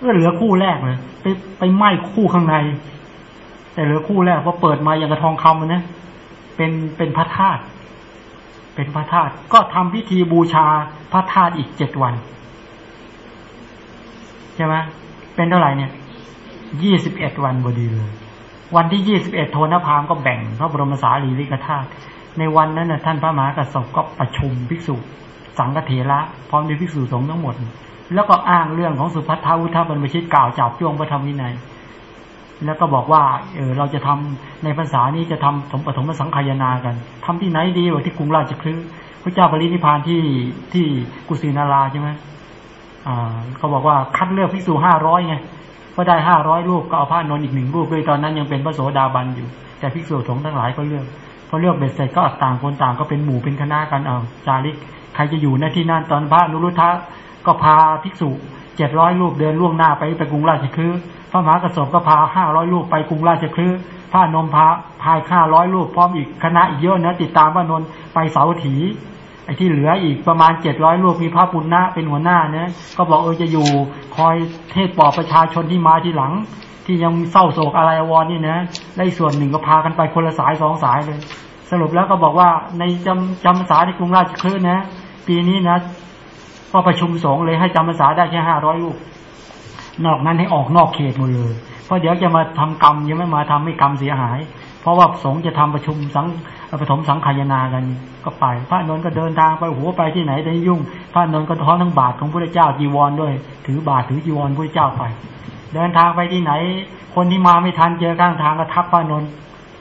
ก็เหลือคู่แรกเลยไปไปไหม้คู่ข้างใน แต่เหลือคู่แรกพอเปิดมาอย่างกระทองคำนะเป็นเป็นพระธาตุเป็นพระธาตุก็ทำพิธีบูชาพระธาตุอีกเจ็ดวันใช่ไหมเป็นเท่าไหร่เนี่ยยี่สิบเอ็ดวันพอดีเลยวันที่ยี่สิบเอ็ดโทนพามก็แบ่งพระบรมสารีริกธาตุในวันนั้นนะท่านพระมหากระสบก็ประชุมภิกษุ สังฆเถระพร้อมด้วยภิกษุสงฆ์ทั้งหมด แล้วก็อ้างเรื่องของสุภัททาวุฒบรรพชิตกล่าวจับจ้วงพระธรรมวินัย แล้วก็บอกว่าเออเราจะทำในภาษานี้จะทำสมปฐมสังขายนากันทำที่ไหนดีวะที่กรุงราชคฤห์พระเจ้าปรินิพานที่ที่กุสินาราใช่ไหมอ่าเขาบอกว่าคัดเลือกภิกษุห้าร้อยไงก็ได้ห้าร้อยรูปก็เอาผ้านนอีกหนึ่งรูปด้วยตอนนั้นยังเป็นพระโสดาบันอยู่ แต่ภิกษุสงฆ์ทั้งหลายก็เลือกพอเลือกเบ็ดเสร็จก็ต่างคนต่างก็เป็นหมู่เป็นคณะกันเอาจาริก ครจะอยู่ในที่นั่นตอนพระนุรุทธะก็พาภิกษุเจ็ดร้อยรูปเดินล่วงหน้าไปไปกรุงราชคฤห์พระมหากระสบก็พาห้าร้อยรูปไปกรุงราชคฤห์พระนมพาพายห้าร้อยรูปพร้อมอีกคณะอีกเยอะนะติดตามพระนนไปเสาถีไอ้ที่เหลืออีกประมาณเจ็ดร้อยรูปมีพระปุณณะเป็นหัวหน้านะก็บอกเออจะอยู่คอยเทศปอบประชาชนที่มาที่หลัง ที่ยังเศร้าโศกอะไรวอนนี่นะและส่วนหนึ่งก็พากันไปคนละสายสองสายเลย สรุปแล้วก็บอกว่าในจำจำภาษาในกรุงราชคฤห์นะ ปีนี้นะก็ประชุมสงฆ์เลยให้จำภาษาได้แค่ห้าร้อยลูก นอกนั้นให้ออกนอกเขตหมดเลย เพราะเดี๋ยวจะมาทำกรรมยังไม่มาทำให้กรรมเสียหาย เพราะว่าสงฆ์จะทำประชุมสังปฐมสังขายนากันก็ไป พระนนท์ก็เดินทางไปหัวไปที่ไหนได้ยุ่ง พระนนท์ก็ท้อนทั้งบาทของพระเจ้าจีวรด้วย ถือบาทถือจีวรพระเจ้าไป เดินทางไปที่ไหน คนที่มาไม่ทันเจอข้างทางก็ทับพระนนท์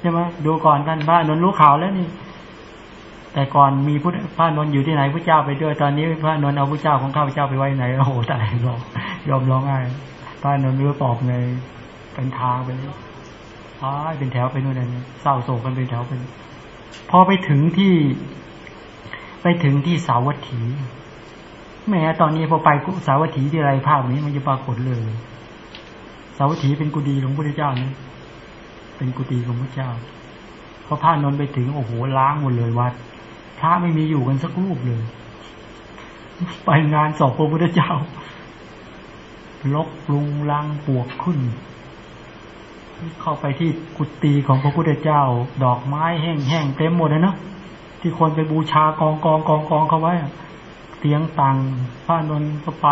ใช่ไหมดูก่อนกันพระนนท์รู้ข่าวแล้วนี่ แต่ก่อนมีพุทธพระนนท์อยู่ที่ไหนพระเจ้าไปด้วย ตอนนี้พระนนท์เอาพระเจ้าของข้าพเจ้าไปไว้ไหนโอ้โหตายร้องยอมร้องไห้พระนนท์รู้ตอบไงเป็นทางไปเลยอ๋อเป็นแถวไปนู่นนั่นเศร้าโศกกันเป็นแถวเป็นพอไปถึงที่ ไปถึงที่สาวัตถีแม้ตอนนี้พอไปสาวัตถีที่ไรภาพนี้มันจะปรากฏเลยสาวัตถีเป็นกุฏิของพระเจ้านี่เป็นกุฏิของพระเจ้าพอพระนนท์ไปถึงโอ้โหล้างหมดเลยวัด พระไม่มีอยู่กันสักรูปเลย ไปงานสอบพระพุทธเจ้าลกลุงลังปวกขึ้น เข้าไปที่กุฏิของพระพุทธเจ้า ดอกไม้แห้งๆเต็มหมดเลยเนาะที่คนไปบูชากองกองกองกองเขาไว้เตียงตังพระนนท์ก็ไป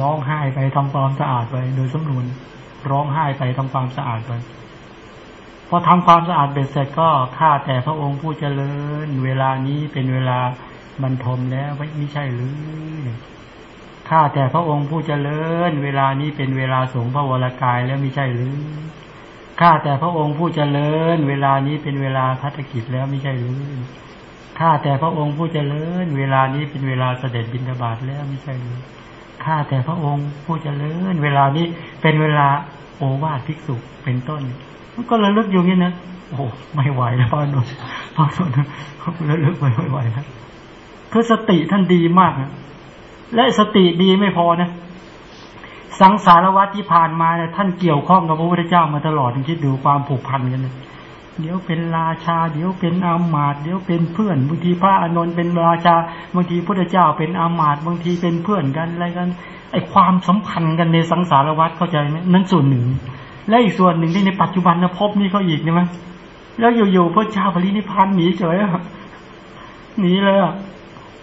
ร้องไห้ไปทำความสะอาดไปโดยสำนวนร้องไห้ไปทำความสะอาดไป พอทำความสะอาดเบ็ดเสร็จก็ข้าแต่พระองค์ผู้เจริญ เวลานี้เป็นเวลาบรรทมแล้วไม่ใช่หรือข้าแต่พระองค์ผู้เจริญ เวลานี้เป็นเวลาสงพระวรากายแล้วไม่ใช่หรือข้าแต่พระองค์ผู้เจริญ เวลานี้เป็นเวลาพัฒกิจแล้วไม่ใช่หรือข้าแต่พระองค์ผู้เจริญ เวลานี้เป็นเวลาเสด็จบิณฑบาตแล้วไม่ใช่หรือข้าแต่พระองค์ผู้เจริญ เวลานี้เป็นเวลาโอวาทภิกษุเป็นต้น ก็ระลึกอยู่นี่นะโอ้ไม่ไหวแล้วพ่อหนุ่มพ่อหนุ่มระลึกไม่ไหวแล้วคือสติท่านดีมากนะและสติดีไม่พอนะสังสารวัตที่ผ่านมาเนี่ยท่านเกี่ยวข้องกับพระพุทธเจ้ามาตลอดคิดดูความผูกพันกันเลยเดี๋ยวเป็นราชา เดี๋ยวเป็นอามาตเดี๋ยวเป็นเพื่อนบางทีพระอานนท์เป็นราชาบางทีพระเจ้าเป็นอามาตบางทีเป็นเพื่อนกันอะไรกันไอความสัมพันธ์กันในสังสารวัตเข้าใจไหมนั่นส่วนหนึ่ง และอีกส่วนหนึ่งที่ในปัจจุบันนะพบนี่เขาอีกใช่ไหมแล้วอยู่ๆพระเจ้าปรินิพานหนีเฉยหนีเลย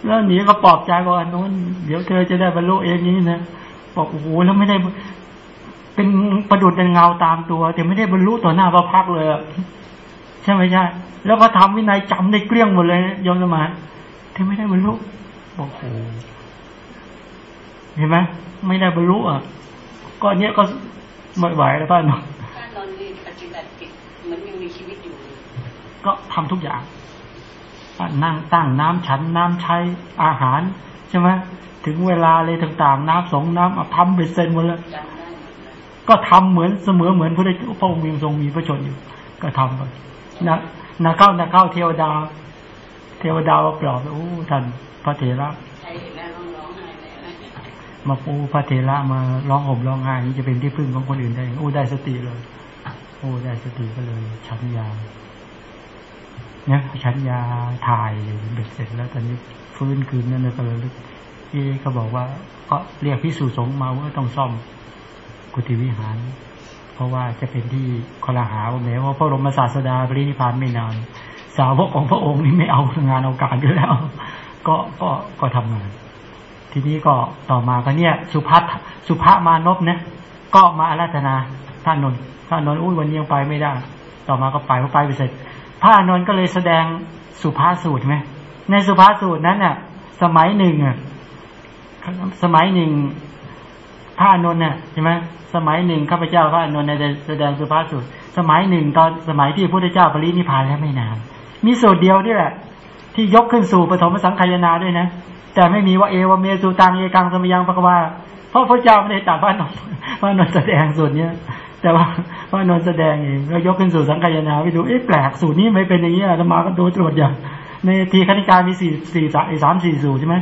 แล้วหนีก็ปลอบใจว่าโน้นเดี๋ยวเธอจะได้บรรลุเองนี้นะบอกโอ้โหแล้วไม่ได้ เป็นประดุดเป็นเงาตามตัว แต่ไม่ได้บรรลุต่อหน้าพระพักเลยใช่ไหมใช่แล้วก็ทำวินัยจำได้เกลี้ยงหมดเลยยอมสมาแต่ไม่ได้บรรลุบอกโอ้เห็นไหมไม่ได้บรรลุอะก็เนี้ยก็ ไม่ไหวแล้วป้าเนาะ
ถ้านอนนี่ปฏิบัติจิตเหมือนยังมีชีวิตอยู่
ก็ทำทุกอย่างนั่งตั้งน้ำฉันน้ำใช้อาหารใช่ไหมถึงเวลาเลยต่างๆ น้ำสงน้ำทำเป็นเซนหมดแล้วก็ทำเหมือนเสมอเหมือนพระพระองค์มีทรงมีพระชนอยู่ ก็ทำไปนะนาเข้านาเข้าเทวดา เทวดาปลอบโอ้ท่านพระเถระ มาปูพระเถระมาร้องห่มร้องไห้นี่จะเป็นที่พึ่งของคนอื่นได้โอ้ได้สติเลย โอ้ได้สติก็เลย ชันยาเนี่ยชันยาถ่ายเบ็ดเสร็จแล้วตอนนี้ฟื้นคืนนั่นเลยก็เลยที่เขาบอกว่าก็เรียกพิสูจสงมาว่าต้องซ่อมกุฏิวิหาร เพราะว่าจะเป็นที่คลาหาว่าแม้ว่าพระบรมศาสดาปรินิพานไม่นาน สาวกของพระองค์นี่ไม่เอางานเอาการกันแล้ว ก็ก็ก็ทำงาน ทีนี้ก็ต่อมาก็เนี่ย สุภัทสุภามานพเนี่ยก็มาอาราธนาท่านนนท์ท่านนนท์อุ้ยวันนี้ยังไปไม่ได้ ต่อมาก็ไปพอไปไปเสร็จพระนนท์ก็เลยแสดงสุภาสูตรไหมในสุภาสูตรนั้นเนี่ยสมัยหนึ่งอะสมัยหนึ่งพระนนท์เนี่ยใช่ไหมสมัยหนึ่งข้าพเจ้าพระนนท์ในแสดงสุภาษิตร สมัยหนึ่งตอนสมัยที่พระพุทธเจ้าปรินิพพานแล้วไม่นานมีสูตรเดียวนี่แหละที่ยกขึ้นสู่ปฐมสังขยาด้วยนะ แต่ไม่มีว่าเอวเมสุตังเอกังสมยังปะกว่าเพราะพระเจ้าไม่ได้ตรัสพระนนท์พระนนท์แสดงสูตรเนี้ยแต่ว่าพระนนท์แสดงเองก็ยกขึ้นสู่สังขยาไปดูเอ๊ะแปลกสูตรนี้ไม่เป็นอย่างนี้ธรรมาก็ดูตรวจอย่างในทีคณิกามีสี่สี่สามสี่สูตรใช่ไหม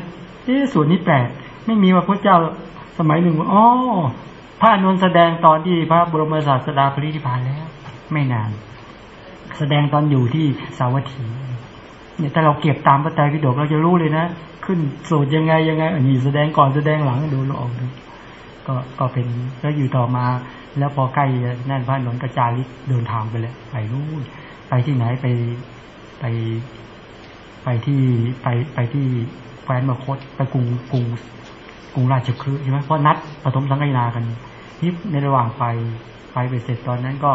เอ๊ะสูตรนี้แปลกไม่มีว่าพระเจ้าสมัยหนึ่งอ๋อพระนนแสดงตอนที่พระบรมศาสดาปรินิพพานแล้ว ไม่นาน แสดงตอนอยู่ที่สาวัตถี เนี่ยถ้าเราเก็บตามพระไตรปิฎกเราจะรู้เลยนะ ขึ้นสูตรยังไงยังไงอันนี้แสดงก่อนแสดงหลังดูเราออกดูก็ก็เป็นก็อยู่ต่อมา แล้วพอใกล้นั่นพระนนกระจาริกเดินทางไปเลยไปนู่นไปที่ไหนไปไปไปที่ไปไปที่แคว้นมคตไปกรุงกรุงกรุงราชคฤห์ใช่ไหมเพราะนัดปฐมสังฆนากันนี่ในระหว่างไปไปไปเสร็จตอนนั้นก็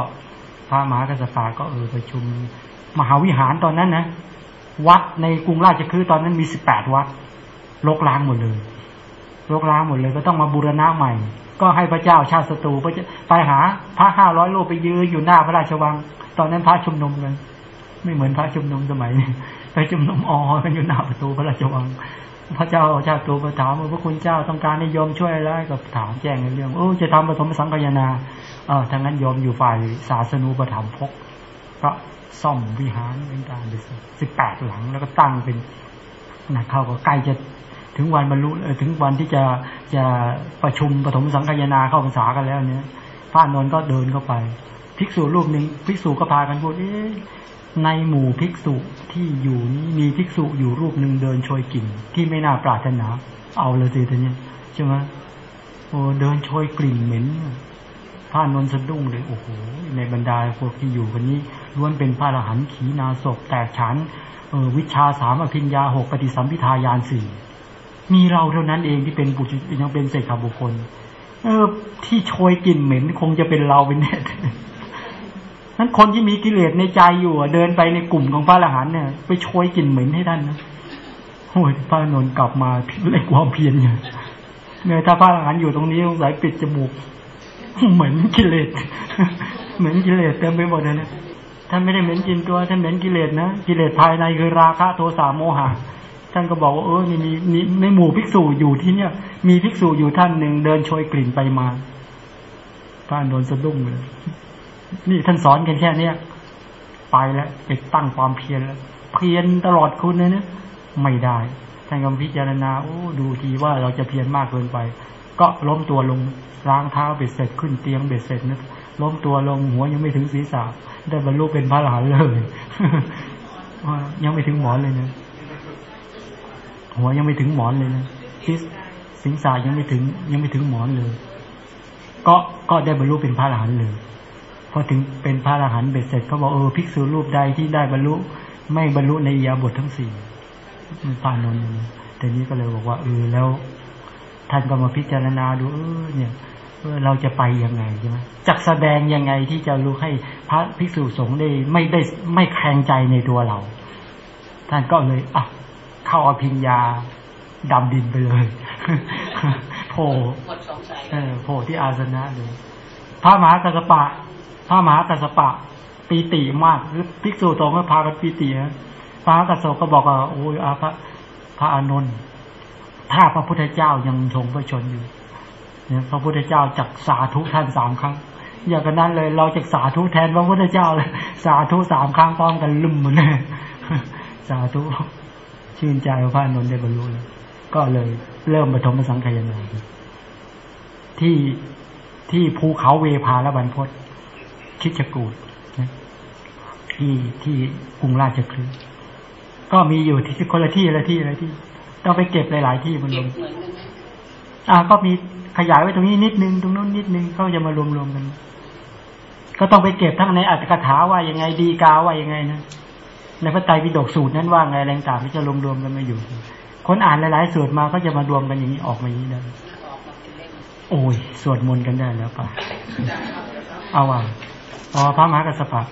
พระมหากษัตริย์ก็เออประชุม มหาวิหารตอนนั้นนะ วัดในกรุงราชคฤห์ตอนนั้นมีสิบแปดวัดลกล้างหมดเลยลกล้างหมดเลยก็ต้องมาบูรณะใหม่ ก็ให้พระเจ้าชาติศัตรูไปหาพระห้าร้อยโลไปยืนอยู่หน้าพระราชวัง ตอนนั้นพระชุมนุมกันไม่เหมือนพระชุมนุมสมัยนี้ไปชุมนุมอ๋อกันอยู่หน้าประตูพระราชวัง พระเจ้าชาติตัวก็ถามว่าพระคุณเจ้าต้องการให้ยอมช่วยอะไรก็ถามแจ้งในเรื่องโอ้จะทำปฐมสังกยนาเออทางนั้นยอมอยู่ฝ่ายศาสนูปถัมภกก็ ซ่อมวิหารเป็นการสิบแปดหลัง แล้วก็ตั้งเป็นนะเข้าก็ใกล้จะถึงวันบรรลุถึงวันที่จะจะประชุมปฐมสังกยนาเข้าพรรษากันแล้วเนี่ยพระนนท์ก็เดินเข้าไป ภิกษุรูปหนึ่งภิกษุก็พากันพูดเอ๊ในหมู่ภิกษุที่อยู่นี้มีภิกษุอยู่รูปหนึ่งเดินโชยกลิ่นที่ไม่น่าปรารถนา เอาเลยสิท่านนี้ใช่ไหมโอ้เดินโชยกลิ่นเหม็น พระนนสะดุ้งเลยโอ้โหในบรรดาพวกที่อยู่กันนี้ล้วนเป็นพระอรหันต์ขีนาศพแตกฉานเออวิชาสามอภิญญาหกปฏิสัมพิทายานสี่มีเราเท่านั้นเองที่เป็นบุตรยังเป็นเศรษฐบุคคล เออ ที่โชยกลิ่นเหม็นคงจะเป็นเราเป็นแน่นั้นคนที่มีกิเลสในใจอยู่เดินไปในกลุ่มของพระอรหันต์เนี่ย ไปโชยกลิ่นเหม็นให้ท่านนะโอ้ยพระนนท์กลับมาเล่ความเพียรเนี่ยเนี่ยถ้าพระอรหันต์อยู่ตรงนี้สงสัยปิดจมูก เหมือนกิเลสเหมือนกิเลสเต็มไปหมดเลยนะท่านไม่ได้เหม็นกินตัวท่านเหม็นกิเลสนะกิเลสภายในคือราคะโทสะโมหะท่านก็บอกว่าเออนี่มีมีในหมู่ภิกษุอยู่ที่เนี่ย มีภิกษุอยู่ท่านหนึ่งเดินโชยกลิ่นไปมาพระอานนท์สะดุ้งเลยนี่ท่านสอนกันแค่เนี้ยไปแล้วไปตั้งความเพียรแล้วเพียรตลอดคุณเลยนะไม่ได้ท่านก็พิจารณาโอ้ดูทีว่าเราจะเพียรมากเกินไป ก็ล้มตัวลงล้างเท้าเบ็ดเสร็จขึ้นเตียงเบ็ดเสร็จนะล้มตัวลงหัวยังไม่ถึงศีรษะได้บรรลุเป็นพระอรหันต์เลยยังไม่ถึงหมอนเลยนะหัวยังไม่ถึงหมอนเลยนะศีรศีรษะยังไม่ถึง ยังไม่ถึงหมอนเลย ก็ก็ได้บรรลุเป็นพระอรหันต์เลยพอถึงเป็นพระอรหันต์เบ็ดเสร็จเขาบอกเออภิกษุรูปใดที่ได้บรรลุ ไม่บรรลุในยาบททั้งสี่ปานนท์แต่นี้ก็เลยบอกว่าเออแล้ว ท่านก็มาพิจารณาดูเออเนี่ยเออเราจะไปยังไงใช่ไหมจักแสดงยังไงที่จะรู้ให้พระภิกษุสงฆ์ได้ไม่ได้ไม่แคลงใจในตัวเรา ท่านก็เลยอะเข้าอภิญญาดำดินไปเลยโผล่
หมดสงสัย
เออโผล่ที่อาสนะเลยพระมหากัสสปะ พระมหากัสสปะปีติมากหรือภิกษุสงฆ์ก็พากันปีตินะพระมหากัสสปะก็บอกว่าโอ้ยอาพระพระอานนท์ ถ้าพระพุทธเจ้ายังทรงพระชนอยู่เนี่ยพระพุทธเจ้าจักสาธุท่านสามครั้ง อย่างนั้นเลย เราจะสาธุแทนพระพุทธเจ้าเลย สาธุสามครั้งพร้อมกันลุ่มเหมือนเลยสาธุชื่นใจพระนนท์ได้บรรลุแล้วก็เลยเริ่มปฐมสังขยาที่ที่ภูเขาเวภาและบรรพตคิดจกูดที่ที่กรุงราชคฤห์ก็มีอยู่ที่คนละที่ละที่ละที่ ต้องไปเก็บหลายๆที่มัน
เก็
ล
บ
ง
เหมือนกันไหม
อ่าก็มีขยายไว้ตรงนี้นิดนึงตรงนู้นนิดนึงเขาจะมารวมๆกัน ก็ต้องไปเก็บทั้งในอัตถกถาว่ายังไงดีกาว่ายังไงนะในพระไตรปิฎกสูตรนั้นว่าไงแรงต่างที่จะรวมๆกันมาอยู่ คนอ่านหลายๆสูตรมาก็จะมารวมกันอย่างนี้ออกมาอย่างนี้ได้
ออกมาเป็นเล่ม
โอ้ยสวดมนต์กันได้แล้วป่ะเอาอะอ๋อพระมหากัสสปะ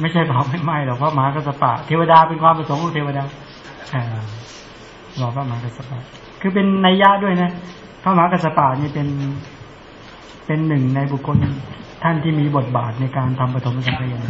ไม่ใช่เผาไม่ไหม้หรอกพระมหากัสสปะ เทวดาเป็นความประสงค์ของเทวดาอ่า รอพระมหากัสสปะคือเป็นนัยยะด้วยนะ พระมหากัสสปะนี่เป็นเป็นหนึ่งในบุคคลท่านที่มีบทบาทในการทำปฐมสังฆยน